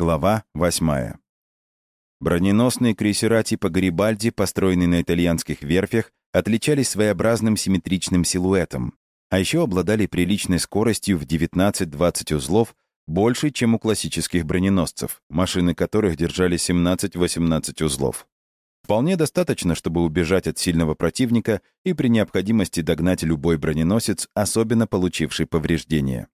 Глава 8. Броненосные крейсера типа «Гарибальди», построенные на итальянских верфях, отличались своеобразным симметричным силуэтом, а еще обладали приличной скоростью в 19-20 узлов, больше, чем у классических броненосцев, машины которых держали 17-18 узлов. Вполне достаточно, чтобы убежать от сильного противника и при необходимости догнать любой броненосец, особенно получивший повреждения.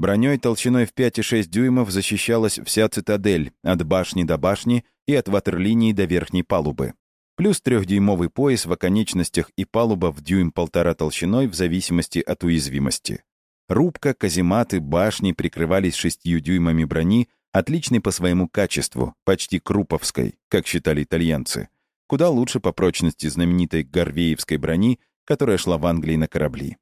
Броней толщиной в 5,6 дюймов защищалась вся цитадель, от башни до башни и от ватерлинии до верхней палубы. Плюс трехдюймовый пояс в оконечностях и палуба в дюйм-полтора толщиной в зависимости от уязвимости. Рубка, казематы, башни прикрывались шестью дюймами брони, отличной по своему качеству, почти круповской, как считали итальянцы. Куда лучше по прочности знаменитой горвеевской брони, которая шла в Англии на корабли.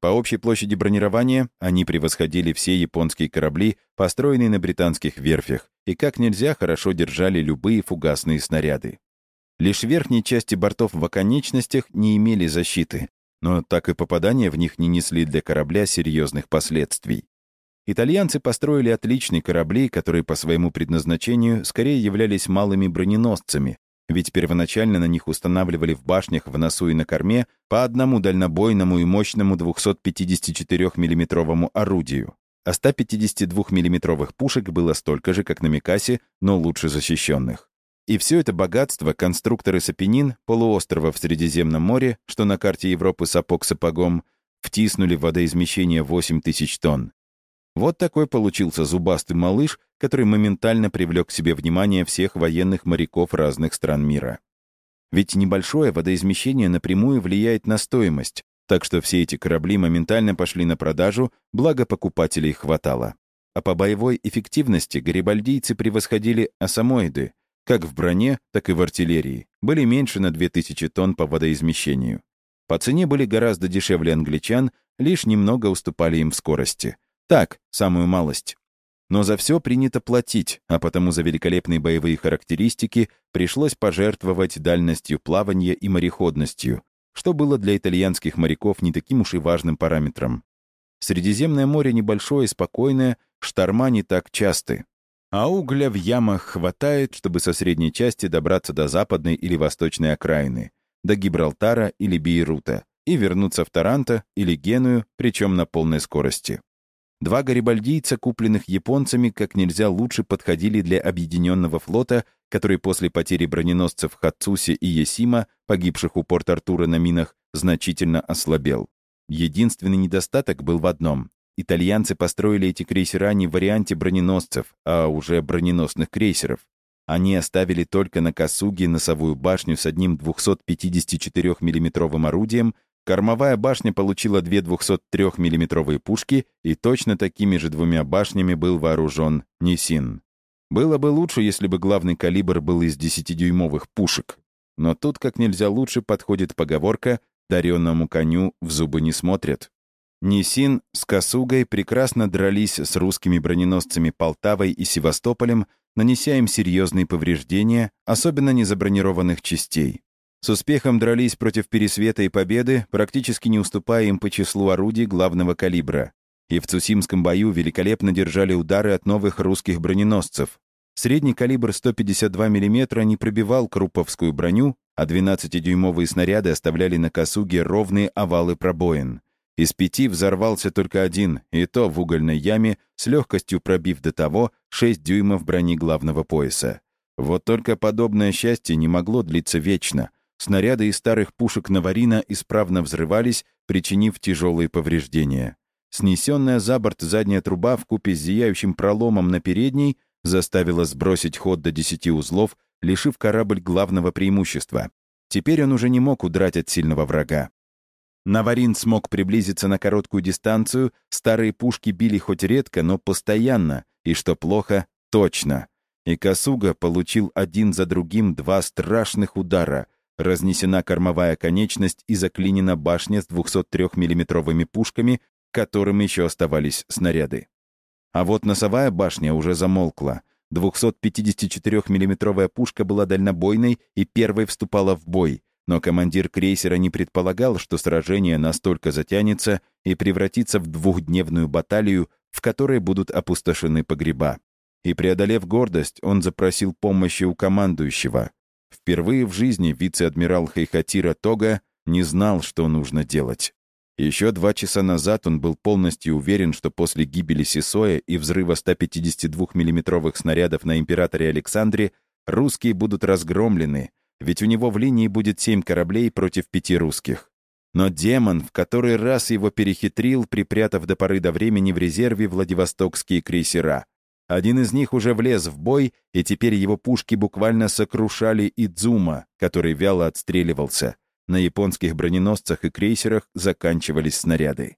По общей площади бронирования они превосходили все японские корабли, построенные на британских верфях, и как нельзя хорошо держали любые фугасные снаряды. Лишь верхние части бортов в оконечностях не имели защиты, но так и попадания в них не несли для корабля серьезных последствий. Итальянцы построили отличные корабли, которые по своему предназначению скорее являлись малыми броненосцами, ведь первоначально на них устанавливали в башнях в носу и на корме по одному дальнобойному и мощному 254 миллиметровому орудию. А 152 миллиметровых пушек было столько же, как на Микасе, но лучше защищенных. И все это богатство конструкторы Сапенин, полуострова в Средиземном море, что на карте Европы сапог сапогом, втиснули в водоизмещение 8 тысяч тонн. Вот такой получился зубастый малыш, который моментально привлек к себе внимание всех военных моряков разных стран мира. Ведь небольшое водоизмещение напрямую влияет на стоимость, так что все эти корабли моментально пошли на продажу, благо покупателей хватало. А по боевой эффективности гарибальдийцы превосходили асамоиды, как в броне, так и в артиллерии, были меньше на 2000 тонн по водоизмещению. По цене были гораздо дешевле англичан, лишь немного уступали им в скорости — так, самую малость. Но за все принято платить, а потому за великолепные боевые характеристики пришлось пожертвовать дальностью плавания и мореходностью, что было для итальянских моряков не таким уж и важным параметром. Средиземное море небольшое и спокойное, шторма не так часты. А угля в ямах хватает, чтобы со средней части добраться до западной или восточной окраины, до Гибралтара или Бейрута, и вернуться в Таранто или Геную, причем на полной скорости. Два гарибальдийца, купленных японцами, как нельзя лучше подходили для объединенного флота, который после потери броненосцев Хацуси и Есима, погибших у Порт-Артура на минах, значительно ослабел. Единственный недостаток был в одном. Итальянцы построили эти крейсера не в варианте броненосцев, а уже броненосных крейсеров. Они оставили только на Касуге носовую башню с одним 254 миллиметровым орудием, Кормовая башня получила две 203 миллиметровые пушки, и точно такими же двумя башнями был вооружен Нисин. Было бы лучше, если бы главный калибр был из 10-дюймовых пушек. Но тут как нельзя лучше подходит поговорка «дареному коню в зубы не смотрят». Нисин с Косугой прекрасно дрались с русскими броненосцами Полтавой и Севастополем, нанеся им серьезные повреждения, особенно незабронированных частей. С успехом дрались против Пересвета и Победы, практически не уступая им по числу орудий главного калибра. И в Цусимском бою великолепно держали удары от новых русских броненосцев. Средний калибр 152 мм не пробивал Круповскую броню, а 12-дюймовые снаряды оставляли на косуге ровные овалы пробоин. Из пяти взорвался только один, и то в угольной яме, с легкостью пробив до того 6 дюймов брони главного пояса. Вот только подобное счастье не могло длиться вечно — Снаряды из старых пушек Наварина исправно взрывались, причинив тяжелые повреждения. Снесенная за борт задняя труба в купе с зияющим проломом на передней заставила сбросить ход до 10 узлов, лишив корабль главного преимущества. Теперь он уже не мог удрать от сильного врага. Наварин смог приблизиться на короткую дистанцию, старые пушки били хоть редко, но постоянно, и, что плохо, точно. И Касуга получил один за другим два страшных удара — Разнесена кормовая конечность и заклинена башня с 203 миллиметровыми пушками, которым еще оставались снаряды. А вот носовая башня уже замолкла. 254 миллиметровая пушка была дальнобойной и первой вступала в бой, но командир крейсера не предполагал, что сражение настолько затянется и превратится в двухдневную баталию, в которой будут опустошены погреба. и, преодолев гордость, он запросил помощи у командующего. Впервые в жизни вице-адмирал Хайхатира Тога не знал, что нужно делать. Еще два часа назад он был полностью уверен, что после гибели Сисоя и взрыва 152 миллиметровых снарядов на императоре Александре русские будут разгромлены, ведь у него в линии будет семь кораблей против пяти русских. Но демон в который раз его перехитрил, припрятав до поры до времени в резерве Владивостокские крейсера. Один из них уже влез в бой, и теперь его пушки буквально сокрушали Идзума, который вяло отстреливался. На японских броненосцах и крейсерах заканчивались снаряды.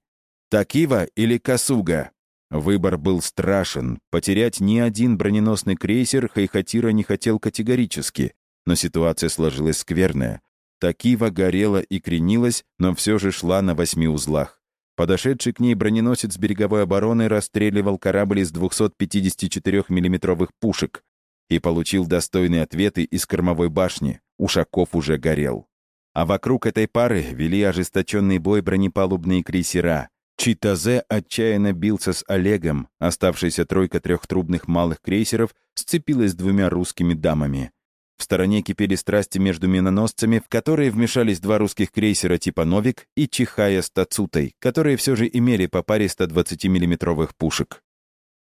Такива или Касуга? Выбор был страшен. Потерять ни один броненосный крейсер Хайхатира не хотел категорически. Но ситуация сложилась скверная. Такива горела и кренилась, но все же шла на восьми узлах. Подошедший к ней броненосец береговой обороны расстреливал корабль из 254 миллиметровых пушек и получил достойные ответы из кормовой башни. Ушаков уже горел. А вокруг этой пары вели ожесточенный бой бронепалубные крейсера. Читазе отчаянно бился с Олегом, оставшаяся тройка трехтрубных малых крейсеров сцепилась с двумя русскими дамами. В стороне кипели страсти между миноносцами, в которые вмешались два русских крейсера типа «Новик» и «Чихая» с «Тацутой», которые все же имели по паре 120 миллиметровых пушек.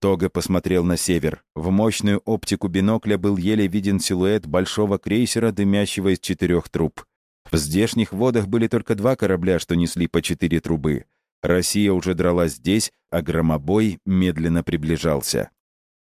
Тога посмотрел на север. В мощную оптику бинокля был еле виден силуэт большого крейсера, дымящего из четырех труб. В здешних водах были только два корабля, что несли по четыре трубы. Россия уже дралась здесь, а громобой медленно приближался.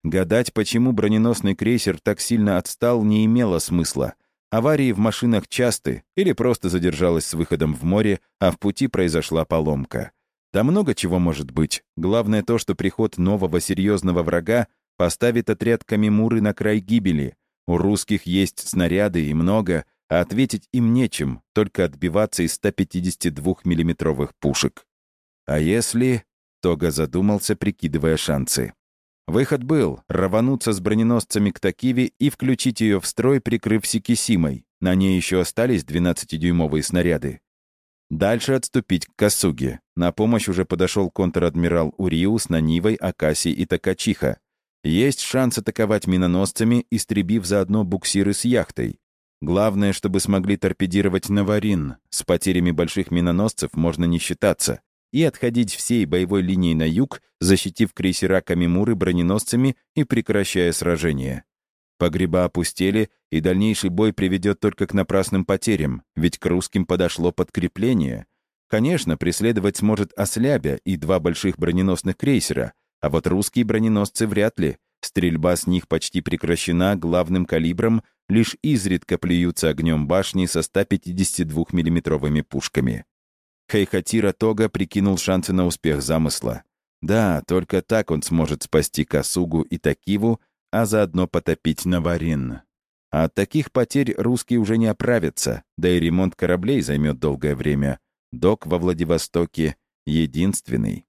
Гадать, почему броненосный крейсер так сильно отстал, не имело смысла. Аварии в машинах часты, или просто задержалась с выходом в море, а в пути произошла поломка. Да много чего может быть. Главное то, что приход нового серьезного врага поставит отряд Камимуры на край гибели. У русских есть снаряды и много, а ответить им нечем, только отбиваться из 152 миллиметровых пушек. А если... Тога задумался, прикидывая шансы. Выход был — рвануться с броненосцами к Такиве и включить ее в строй, прикрыв Сикисимой. На ней еще остались 12-дюймовые снаряды. Дальше отступить к Касуге. На помощь уже подошел контр-адмирал Уриу с Нанивой, Акаси и Такачиха. Есть шанс атаковать миноносцами, истребив заодно буксиры с яхтой. Главное, чтобы смогли торпедировать Наварин. С потерями больших миноносцев можно не считаться и отходить всей боевой линией на юг, защитив крейсера Камимуры броненосцами и прекращая сражение. Погреба опустели, и дальнейший бой приведет только к напрасным потерям, ведь к русским подошло подкрепление. Конечно, преследовать сможет Ослябя и два больших броненосных крейсера, а вот русские броненосцы вряд ли. Стрельба с них почти прекращена главным калибром, лишь изредка плюются огнем башни со 152 миллиметровыми пушками. Хайхатира Тога прикинул шансы на успех замысла. Да, только так он сможет спасти Касугу и Такиву, а заодно потопить Наварин. А от таких потерь русские уже не оправятся, да и ремонт кораблей займет долгое время. Док во Владивостоке единственный.